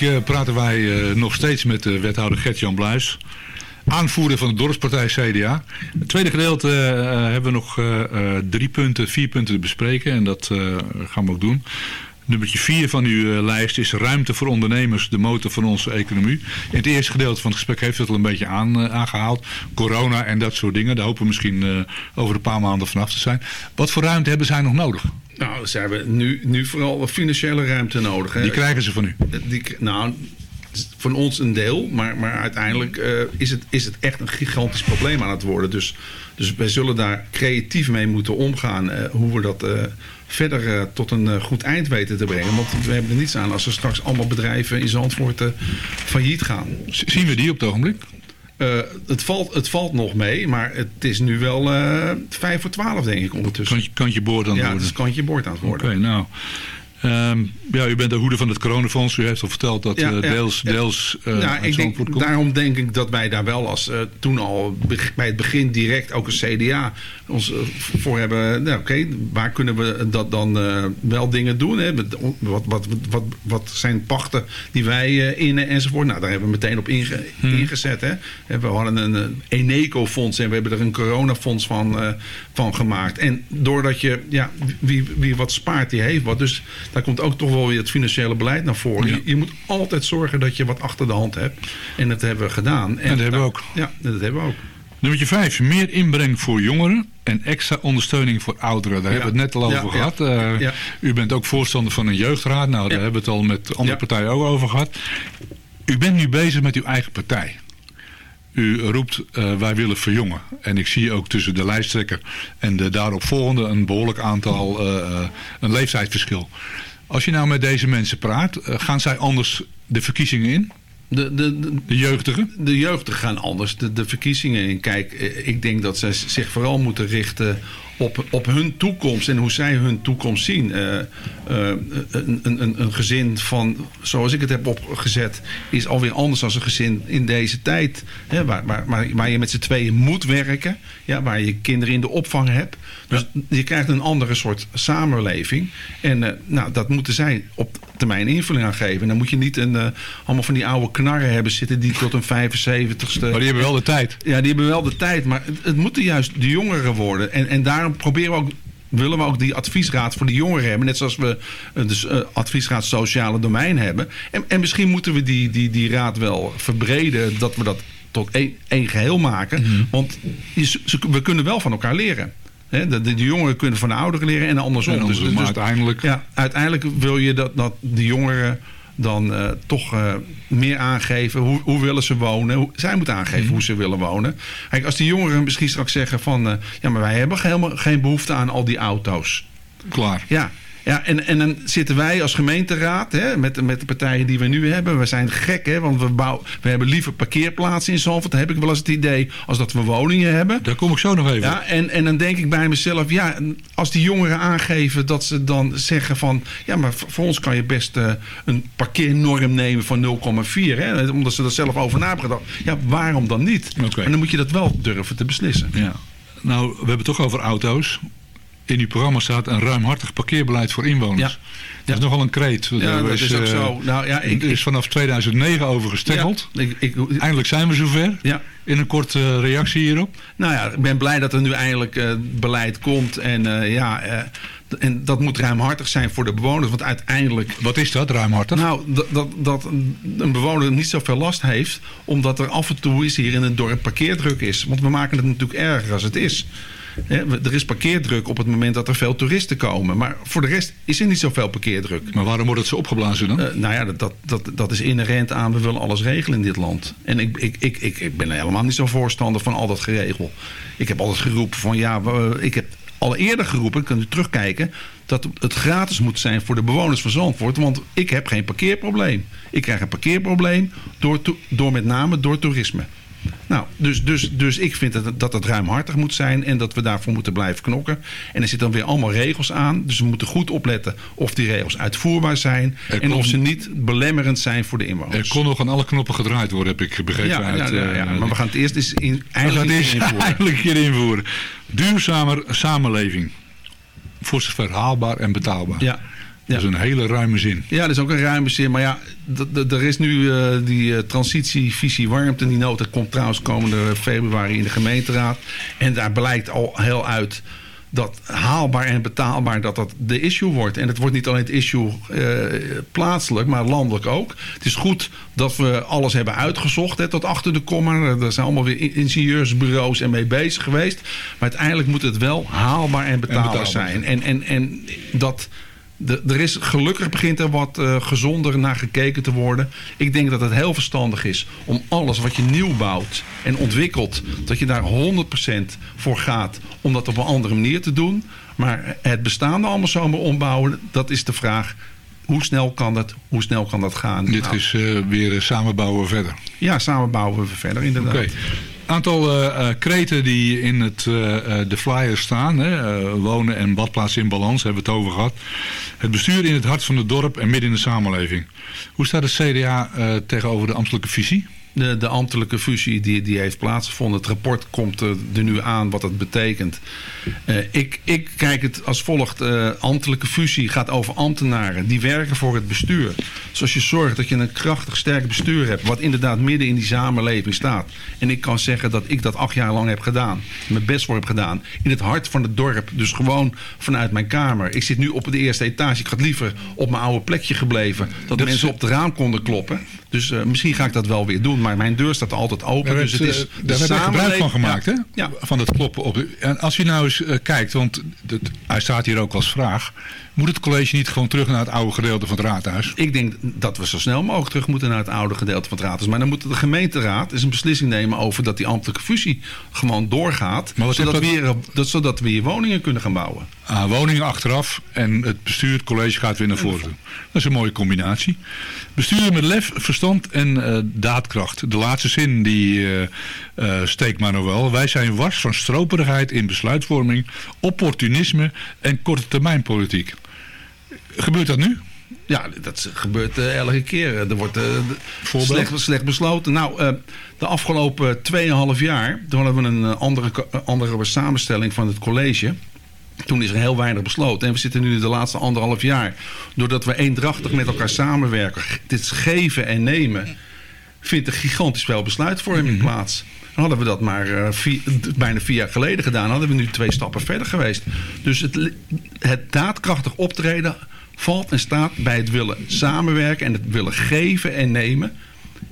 Eh, praten wij eh, nog steeds met de wethouder Gert-Jan Bluis. Aanvoerder van de dorpspartij CDA. Het tweede gedeelte eh, hebben we nog eh, eh, drie punten, vier punten te bespreken. En dat eh, gaan we ook doen. Nummertje 4 van uw eh, lijst is ruimte voor ondernemers, de motor van onze economie. In het eerste gedeelte van het gesprek heeft het al een beetje aan, eh, aangehaald. Corona en dat soort dingen. Daar hopen we misschien eh, over een paar maanden vanaf te zijn. Wat voor ruimte hebben zij nog nodig? Nou, ze hebben nu, nu vooral financiële ruimte nodig. Hè? Die krijgen ze van u. Die, nou, van ons een deel, maar, maar uiteindelijk eh, is, het, is het echt een gigantisch probleem aan het worden. Dus, dus wij zullen daar creatief mee moeten omgaan. eh, hoe we dat eh, verder eh, tot een eh, goed eind weten te brengen. Want we hebben er niets aan als er straks allemaal bedrijven in Zandvoort eh, failliet gaan. Zien we die op het ogenblik? Eh, het, valt, het valt nog mee, maar het is nu wel eh vijf voor twaalf denk ik ondertussen. Kantje, kantje boord aan het ja, het worden. is kantje boord aan het Oké, worden. nou. Ehm, ja, u bent de hoede van het coronafonds. U heeft al verteld dat Ja, eh, ja. deels, Ja. deels nou, ik Zandvoort denk, komt. daarom denk ik dat wij daar wel als eh, toen al bij het begin direct ook een CDA ons eh, voor hebben. Nou, Oké, waar kunnen we dat dan wel dingen doen? Hè? Wat, wat, wat, wat zijn pachten die wij innen enzovoort? Nou, daar hebben we meteen op inge- Hmm. ingezet. Hè? We hadden een, Eneco-fonds en we hebben er een coronafonds van, van gemaakt. En doordat je, ja, wie, wie wat spaart, die heeft wat. Dus daar komt ook toch wel weer het financiële beleid naar voren. Ja. Je, je moet altijd zorgen dat je wat achter de hand hebt. En dat hebben we gedaan. En dat hebben we ook. Ja, dat hebben we ook. Nummer 5. Meer inbreng voor jongeren en extra ondersteuning voor ouderen. Daar Ja. hebben we het net al over ja. gehad. Eh, Ja. U bent ook voorstander van een jeugdraad. Nou, daar hebben we het al met andere partijen ook over gehad. U bent nu bezig met uw eigen partij. U roept, eh, wij willen verjongen. En ik zie ook tussen de lijsttrekker en de daaropvolgende een behoorlijk aantal, eh, een leeftijdsverschil. Als je nou met deze mensen praat, eh, gaan zij anders de verkiezingen in? De, de, de, De jeugdigen? de jeugdigen gaan anders de, de verkiezingen in. Kijk, eh, ik denk dat zij zich vooral moeten richten op, op hun toekomst en hoe zij hun toekomst zien. Eh, eh, een, een, een- gezin van, zoals ik het heb opgezet, is alweer anders dan een gezin in deze tijd. Hè, waar, waar, waar, waar je met z'n tweeën moet werken, ja, waar je kinderen in de opvang hebt. Dus je krijgt een andere soort samenleving. En eh, nou, dat moeten zij op termijn invulling aan geven. En dan moet je niet een, allemaal van die oude knarren hebben zitten die tot een 75ste. Maar die hebben wel de tijd. Ja, die hebben wel de tijd. Maar het, het moeten juist de jongeren worden. En, en daarom proberen we ook. Willen we ook die adviesraad voor de jongeren hebben. Net zoals we eh, dus, eh, adviesraad sociale domein hebben. En, en misschien moeten we die, die, die raad wel verbreden. Dat we dat tot één, één geheel maken. Mhm. Want we kunnen wel van elkaar leren. De, de, de jongeren kunnen van de ouderen leren en andersom. En andersom, Dus- maar dus- uiteindelijk- Ja, uiteindelijk wil je dat, dat de jongeren dan eh, toch eh, meer aangeven. Hoe, hoe willen ze wonen? Hoe, zij moeten aangeven Mhm. hoe ze willen wonen. Kijk, als die jongeren misschien straks zeggen van... eh, ja, maar wij hebben helemaal geen behoefte aan al die auto's. Klaar. Ja, ja en, en dan zitten wij als gemeenteraad hè, met, met de partijen die we nu hebben. We zijn gek, hè, want we, bouw, we hebben liever parkeerplaatsen in Zalvoort. Dan heb ik wel eens het idee als dat we woningen hebben. Daar kom ik zo nog even. Ja, en, en dan denk ik bij mezelf, ja, als die jongeren aangeven dat ze dan zeggen van, ja, maar voor ons kan je best eh, een parkeernorm nemen van 0,4, hè, omdat ze er zelf over na hebben gedacht. Ja, waarom dan niet? Oké. En dan moet je dat wel durven te beslissen. Ja. Nou, we hebben het toch over auto's. In uw programma staat een ruimhartig parkeerbeleid voor inwoners. Ja. Dat is nogal een kreet. Ja, Er dat is ook eh, zo. Nou, ja, ik- is vanaf 2009 over gesteggeld. Ja, ik, ik, Eindelijk zijn we zover. ja. In een korte reactie hierop. Nou ja, ik ben blij dat er nu eindelijk eh, beleid komt. En eh, ja, eh, en dat moet ruimhartig zijn voor de bewoners. Want uiteindelijk Wat is dat, ruimhartig? Nou, dat, dat, dat een bewoner niet zoveel last heeft, omdat er af en toe is hier in het dorp parkeerdruk is. Want we maken het natuurlijk erger als het is. Er is parkeerdruk op het moment dat er veel toeristen komen. Maar voor de rest is er niet zoveel parkeerdruk. Maar waarom wordt het zo opgeblazen dan? Eh, nou ja, dat, dat, dat, is inherent aan we willen alles regelen in dit land. En ik, ik, ik, ik, ik ben helemaal niet zo voorstander van al dat geregel. Ik heb altijd geroepen van ja, we- ik heb al eerder geroepen, kunt u terugkijken, dat het gratis moet zijn voor de bewoners van Zandvoort. Want ik heb geen parkeerprobleem. Ik krijg een parkeerprobleem door, door met name door toerisme. Nou, dus, dus, dus ik vind dat, dat het ruimhartig moet zijn en dat we daarvoor moeten blijven knokken. En er zitten dan weer allemaal regels aan. Dus we moeten goed opletten of die regels uitvoerbaar zijn. Er en kon- of ze niet belemmerend zijn voor de inwoners. Er kon nog aan alle knoppen gedraaid worden, heb ik begrepen. ja, ja, uit, ja, ja, eh, maar we gaan het eerst eens in, eigenlijk eerst invoeren. eindelijk een keer invoeren. Duurzamer samenleving. Voor zover haalbaar en betaalbaar. Ja, Dat is een hele ruime zin. Ja, dat is ook een ruime zin. Maar ja, er is nu eh, die eh, transitievisie warmte. Die nota komt trouwens komende februari in de gemeenteraad. En daar blijkt al heel uit dat haalbaar en betaalbaar dat dat de issue wordt. En het wordt niet alleen het issue eh, plaatselijk, maar landelijk ook. Het is goed dat we alles hebben uitgezocht hè, tot achter de komma. Er zijn allemaal weer in- ingenieursbureaus en mee bezig geweest. Maar uiteindelijk moet het wel haalbaar en betaalbaar, betaalbaar. zijn. En, en, en dat... De, er is gelukkig begint er wat eh, gezonder naar gekeken te worden. Ik denk dat het heel verstandig is om alles wat je nieuw bouwt en ontwikkelt, dat je daar 100% voor gaat om dat op een andere manier te doen. Maar het bestaande allemaal zomaar ombouwen, dat is de vraag. Hoe snel kan dat, hoe snel kan dat gaan? Dit Nou, is eh, weer eh, samenbouwen verder. Ja, samen bouwen we verder inderdaad. Oké. Aantal eh, eh, kreten die in het, eh, de flyer staan. Hè, wonen en badplaats in balans, hebben we het over gehad. Het bestuur in het hart van het dorp en midden in de samenleving. Hoe staat het CDA tegenover de ambtelijke visie? De, de ambtelijke fusie die, die heeft plaatsgevonden. Het rapport komt er nu aan wat het betekent. Eh, ik, ik kijk het als volgt. Eh, ambtelijke fusie gaat over ambtenaren die werken voor het bestuur. Dus als je zorgt dat je een krachtig, sterk bestuur hebt... wat inderdaad midden in die samenleving staat. En ik kan zeggen dat ik dat acht jaar lang heb gedaan. Mijn best voor heb gedaan. In het hart van het dorp. Dus gewoon vanuit mijn kamer. Ik zit nu op de eerste etage. Ik had liever op mijn oude plekje gebleven. Dat, is- mensen op het raam konden kloppen. Dus eh, misschien ga ik dat wel weer doen. Maar mijn deur staat altijd open. Dus het is eh, daar werd echt gebruik van gemaakt, hè? Ja. Van het kloppen op. En als je nou eens eh, kijkt, want het, hij staat hier ook als vraag. Moet het college niet gewoon terug naar het oude gedeelte van het raadhuis? Ik denk dat we zo snel mogelijk terug moeten naar het oude gedeelte van het raadhuis. Maar dan moet de gemeenteraad eens een beslissing nemen over dat die ambtelijke fusie gewoon doorgaat. Maar zodat, heeft we hier, dat, zodat we hier woningen kunnen gaan bouwen. Ah, woningen achteraf en het bestuur, het college gaat weer naar voren. Dat is een mooie combinatie. Bestuur met lef, verstand en eh, daadkracht. De laatste zin die eh, eh, steekt maar nog wel. Wij zijn wars van stroperigheid in besluitvorming, opportunisme en korte termijn politiek. Gebeurt dat nu? Ja, dat gebeurt eh, elke keer. Er wordt eh, Voorbeeld? slecht, slecht besloten. Nou, eh, de afgelopen 2,5 jaar... toen hadden we een eh, andere, eh, andere samenstelling van het college... Toen is er heel weinig besloten. En we zitten nu de laatste anderhalf jaar. Doordat we eendrachtig met elkaar samenwerken. Dit is geven en nemen. Vindt er gigantisch veel besluitvorming plaats. Dan hadden we dat maar eh, vier- bijna vier jaar geleden gedaan. Hadden we nu twee stappen verder geweest. Dus het, het daadkrachtig optreden valt en staat bij het willen samenwerken. En het willen geven en nemen.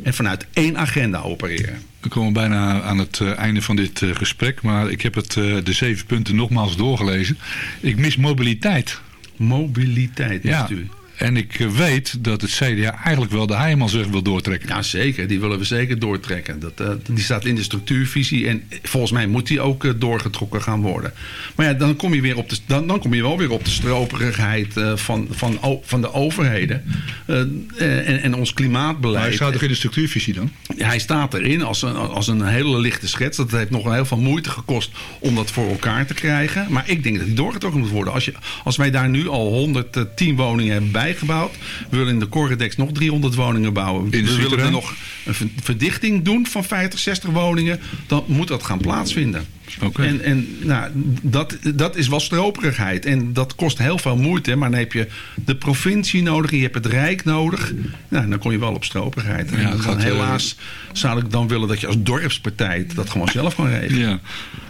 En vanuit één agenda opereren. We komen bijna aan het eh, einde van dit eh, gesprek, maar ik heb het, eh, de zeven punten nogmaals doorgelezen. Ik mis mobiliteit. Mobiliteit, Ja. u. En ik eh, weet dat het CDA eigenlijk wel de Heimansweg wil doortrekken. Ja, zeker. Die willen we zeker doortrekken. Dat, eh, die staat in de structuurvisie. En volgens mij moet die ook eh, doorgetrokken gaan worden. Maar ja, dan kom je, weer op de, dan, dan kom je wel weer op de stroperigheid eh, van, van, van de overheden. En, en ons Maar klimaatbeleid. hij staat toch in de structuurvisie dan? Hij staat erin als een, als een hele lichte schets. Dat heeft nog heel veel moeite gekost om dat voor elkaar te krijgen. Maar ik denk dat die doorgetrokken moet worden. Als, je, als wij daar nu al 110 woningen hebben bijgebouwd. We willen in de Corredex nog 300 woningen bouwen. We willen er nog een ver- verdichting doen van 50, 60 woningen. Dan moet dat gaan plaatsvinden. En, en nou, dat, dat is wel stroperigheid. En dat kost heel veel moeite. Maar dan heb je de provincie nodig. En je hebt het Rijk nodig. Nou, dan kom je wel op stroperigheid. En Ja, dan helaas zou ik dan willen dat je als dorpspartij dat gewoon zelf kan regelen. Ja.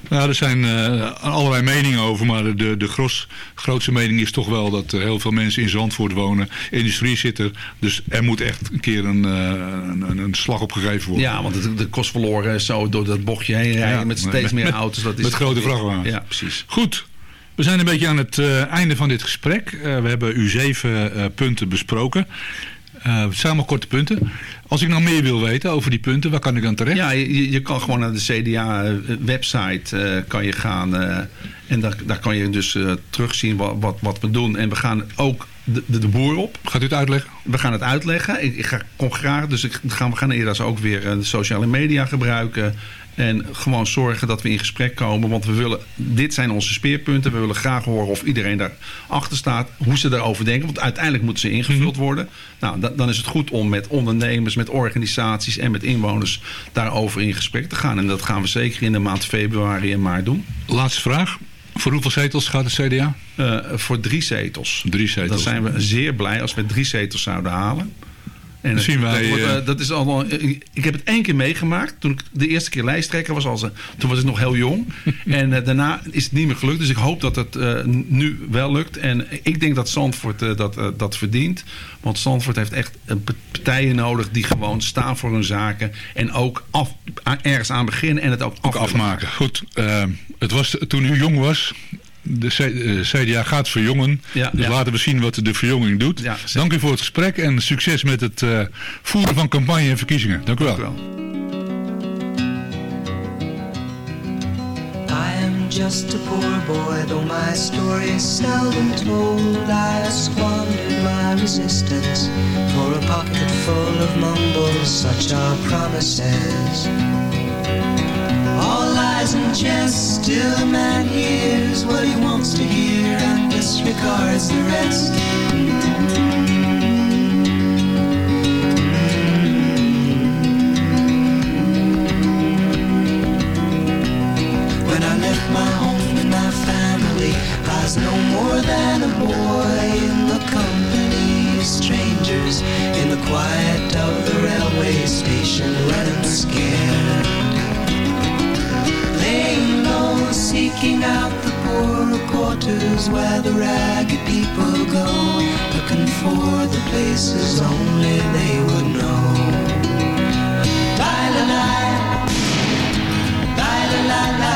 Nou, er zijn eh, allerlei meningen over, maar de, de gros, grootste mening is toch wel dat er heel veel mensen in Zandvoort wonen. Industrie zit er, dus er moet echt een keer een, eh, een, een slag op gegeven worden. Ja, want het, de kost verloren zo door dat bochtje heen rijden Ja, met steeds met- meer met- auto's. Dat is met grote vrachtwagens. Ja, precies. Goed, we zijn een beetje aan het eh, einde van dit gesprek. We hebben u zeven punten besproken. Eh, allemaal korte punten. Als ik nou meer wil weten over die punten, waar kan ik dan terecht? Ja, je, je kan gewoon naar de CDA-website eh, kan je gaan. eh, en daar, daar kan je dus eh, terugzien wat, wat, wat we doen. En we gaan ook de, de, de boer op. Gaat u het uitleggen? We gaan het uitleggen. Ik, ik ga, kom graag, dus ik, gaan, we gaan eerder ook weer eh, de sociale media gebruiken. En gewoon zorgen dat we in gesprek komen. Want we willen, dit zijn onze speerpunten. We willen graag horen of iedereen daarachter staat. Hoe ze daarover denken. Want uiteindelijk moeten ze ingevuld worden. Nou, da- dan is het goed om met ondernemers, met organisaties en met inwoners daarover in gesprek te gaan. En dat gaan we zeker in de maand februari en maart doen. Laatste vraag. Voor hoeveel zetels gaat het CDA? Eh, voor drie zetels. Drie zetels. Dan zijn we zeer blij als we drie zetels zouden halen. En Dan zien dat, wij, wordt, eh, eh, dat is allemaal, ik heb het één keer meegemaakt. Toen ik de eerste keer lijsttrekker was. Als, toen was ik nog heel jong. en eh, daarna is het niet meer gelukt. Dus ik hoop dat het eh, nu wel lukt. En ik denk dat Zandvoort eh, dat, eh, dat verdient. Want Zandvoort heeft echt eh, partijen nodig die gewoon staan voor hun zaken. En ook af, ergens aan beginnen en het ook, Ook af afmaken. Goed, eh, het was toen u jong was. De C- eh, CDA gaat verjongen. Ja, dus ja. laten we zien wat de verjonging doet. Ja. Dank u voor het gesprek en succes met het eh, voeren van campagne en verkiezingen. Dank u wel. Dank u wel. I am just a poor boy, though my story is seldom told. I squandered my resistance for a pocket full of mumbles, such are promises. All lies and jest, still a man hears what he wants to hear and disregards the rest. When I left my home and my family, I was no more than a boy in the company of strangers in the quiet of the railway station, running scared. Seeking out the poorer quarters where the ragged people go, looking for the places only they would know. La la la. La la la la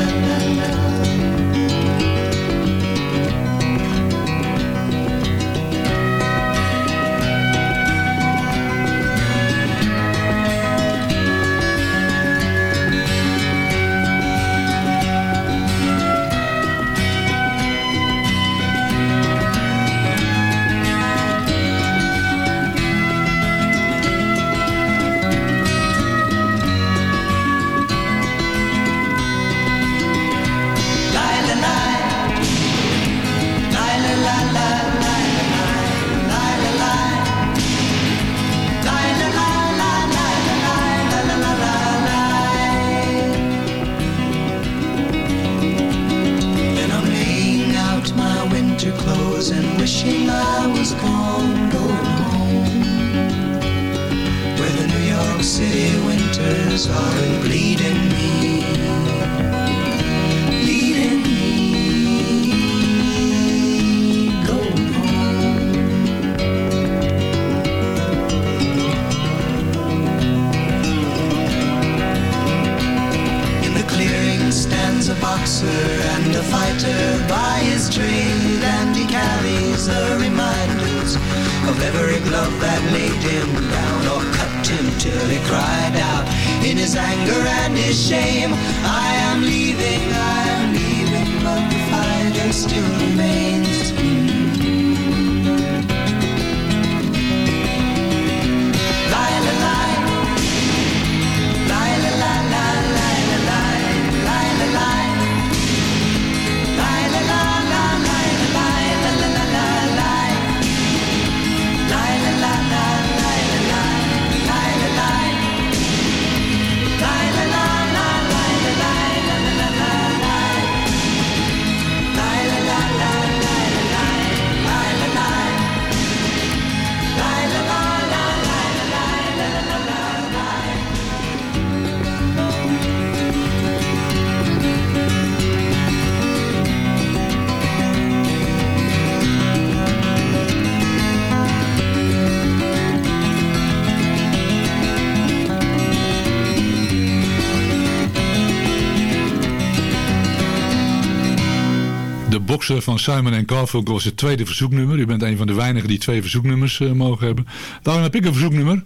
Van Simon Garfunkel was het tweede verzoeknummer. U bent een van de weinigen die twee verzoeknummers eh, mogen hebben. Daarom heb ik een verzoeknummer.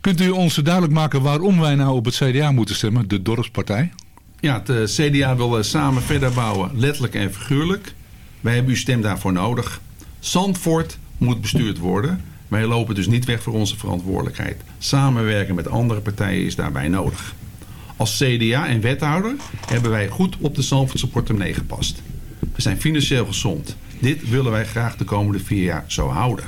Kunt u ons duidelijk maken waarom wij nou op het CDA moeten stemmen, de dorpspartij? Ja, het eh, CDA wil eh, samen verder bouwen, letterlijk en figuurlijk. Wij hebben uw stem daarvoor nodig. Zandvoort moet bestuurd worden. Wij lopen dus niet weg voor onze verantwoordelijkheid. Samenwerken met andere partijen is daarbij nodig. Als CDA en wethouder hebben wij goed op de Zandvoortse portemonnee gepast. We zijn financieel gezond. Dit willen wij graag de komende vier jaar zo houden.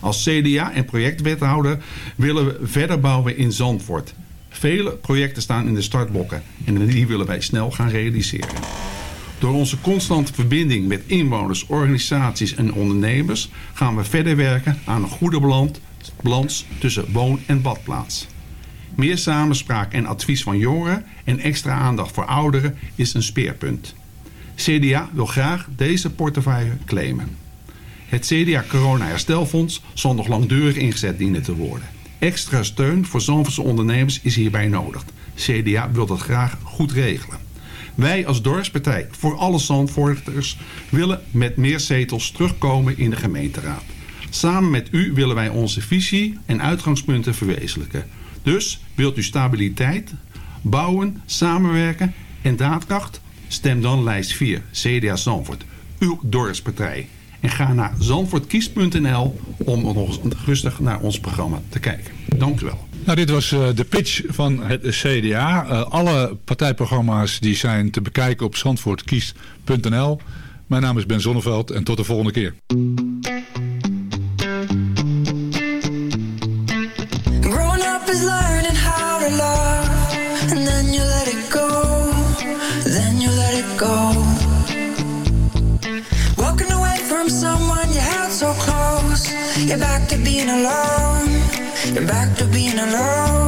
Als CDA en projectwethouder willen we verder bouwen in Zandvoort. Vele projecten staan in de startblokken en die willen wij snel gaan realiseren. Door onze constante verbinding met inwoners, organisaties en ondernemers gaan we verder werken aan een goede balans- tussen woon- en badplaats. Meer samenspraak en advies van jongeren en extra aandacht voor ouderen is een speerpunt. CDA wil graag deze portefeuille claimen. Het CDA Corona Herstelfonds zal nog langdurig ingezet dienen te worden. Extra steun voor Zandvoortse ondernemers is hierbij nodig. CDA wil dat graag goed regelen. Wij als dorpspartij voor alle Zandvoorters willen met meer zetels terugkomen in de gemeenteraad. Samen met u willen wij onze visie en uitgangspunten verwezenlijken. Dus wilt u stabiliteit, bouwen, samenwerken en daadkracht? Stem dan lijst 4, CDA Zandvoort, uw dorpspartij. En ga naar zandvoortkies.nl om nog rustig naar ons programma te kijken. Dank u wel. Nou, dit was eh, de pitch van het CDA. Eh, alle partijprogramma's die zijn te bekijken op zandvoortkies.nl. Mijn naam is Ben Zonneveld en tot de volgende keer. You're back to being alone, you're back to being alone.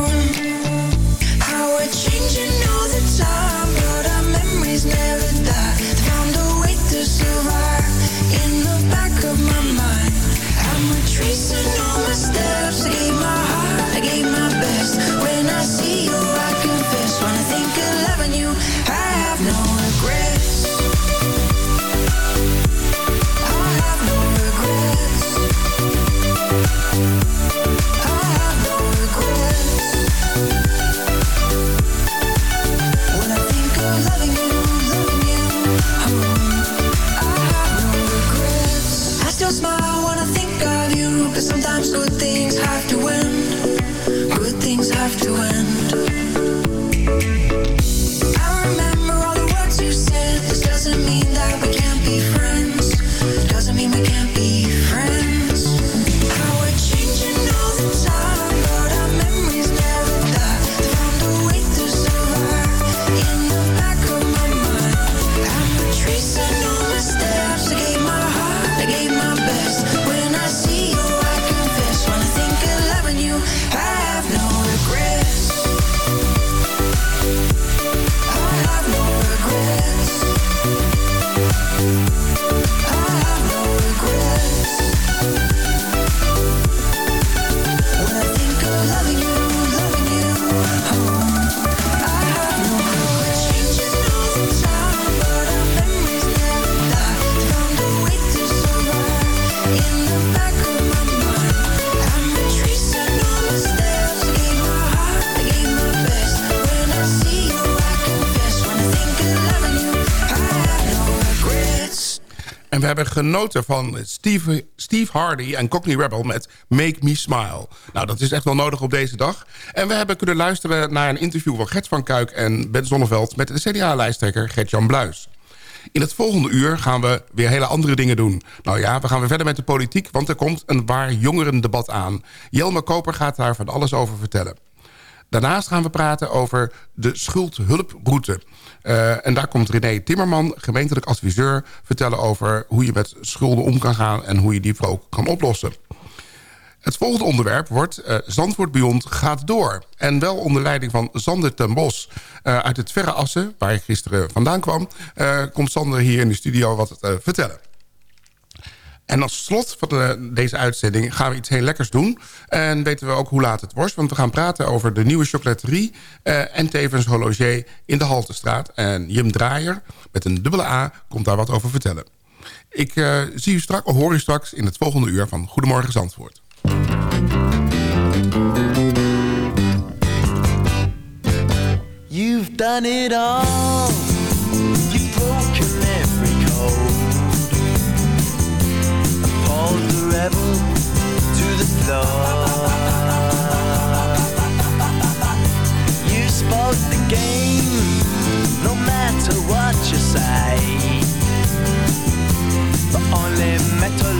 Genoten van Steve, Steve Hardy en Cockney Rebel met Make Me Smile. Nou, dat is echt wel nodig op deze dag. En we hebben kunnen luisteren naar een interview van Gert van Kuik en Ben Zonneveld... met de CDA-lijsttrekker Gert-Jan Bluis. In het volgende uur gaan we weer hele andere dingen doen. Nou ja, we gaan weer verder met de politiek, want er komt een waar jongerendebat aan. Jelme Koper gaat daar van alles over vertellen. Daarnaast gaan we praten over de schuldhulproute. Eh, en daar komt René Timmerman, gemeentelijk adviseur... vertellen over hoe je met schulden om kan gaan... en hoe je die ook kan oplossen. Het volgende onderwerp wordt eh Zandvoort Beyond gaat door. En wel onder leiding van Sander ten Bos eh, uit het Verre Assen... waar ik gisteren vandaan kwam... komt Sander hier in de studio wat te vertellen. En als slot van deze uitzending gaan we iets heel lekkers doen. En weten we ook hoe laat het wordt. Want we gaan praten over de nieuwe chocolaterie... Eh, en tevens horloger in de Haltestraat. En Jim Draaier, met een dubbele A, komt daar wat over vertellen. Ik eh, zie u straks, hoor u straks in het volgende uur van Goedemorgen Zandvoort. You've done it all. Floor. You spoke the game, no matter what you say. But only metal,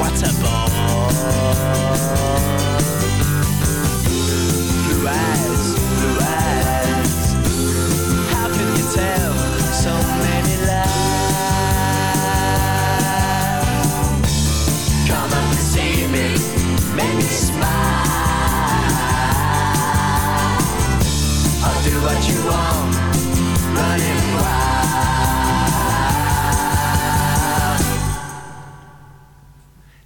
what a bore. Blue eyes, blue eyes. How can you tell